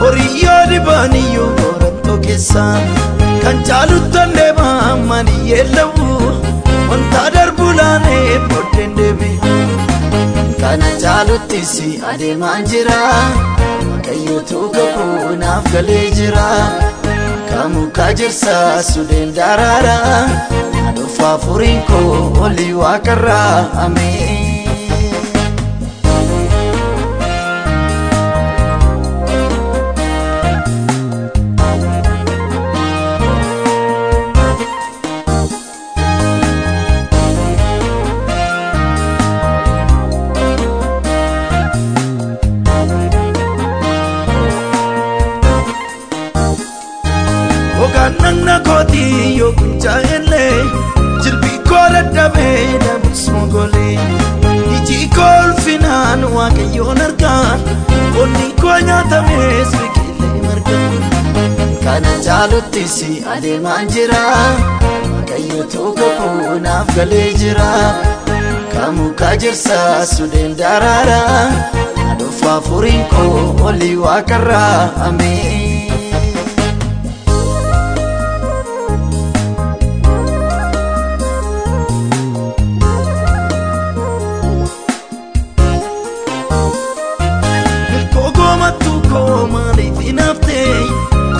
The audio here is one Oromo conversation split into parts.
horiyyoo dhibaaniyyuu horatoo keessa kan caaluttan deemaa mani yeellawu wanta darbu laanee booddeen deebi'u. Kana caaluttis adeemaan jira Waaqayyootu kakuu naaf galee jira Kamuka jirsa sudeen daraara Aduufa furiin koo olii waaqarraa ameen. Ogaan nagna kootii yoo kuncaa'ellee jilbii koo dadhabee dabus mogolee iji koo ulfinaan waaqayyoon argaan onni koo nyaatamees biqilee marga kana caaluttis adeemaan jira waaqayyootu kakuu naaf galee jira kamuka jirsa sudeen daraara aduufa furiin koo olii waaqarraa ameen.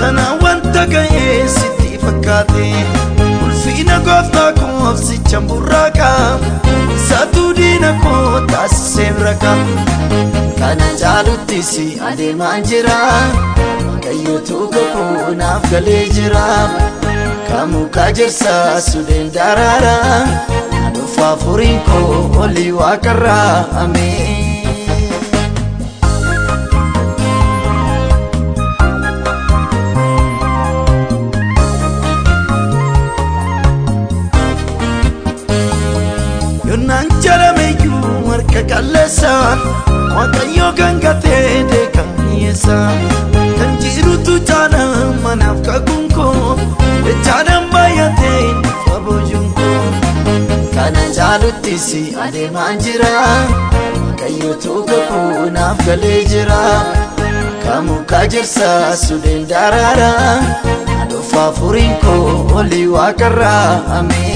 Kanaan wanta ga'ee sitti fakkaate Ulfiina gooftaa koo obsichaan burraaqa Isaatu diina koo taasisee bira qaba Kana caaluttis adeemaan jira Waaqayyootu kakuu naaf galee jira. Kamuka jirsa sudeen daraara Aduufa furiin koo olii waaqarraa ameen. Jalameyyuu harka qalleessaan Waaqayyoo gangatee deekan dhiyeessaan Kan jirutu caala manaaf kakuun koo Dachaadhaan baay'atee dhufa boojuun koo Kana caaluttis adeemaan jira Waaqayyootu kakuu naaf galee jira Kamuka jirsa sudeen daraara Aduufa furiin koo olii waaqarraa ameen.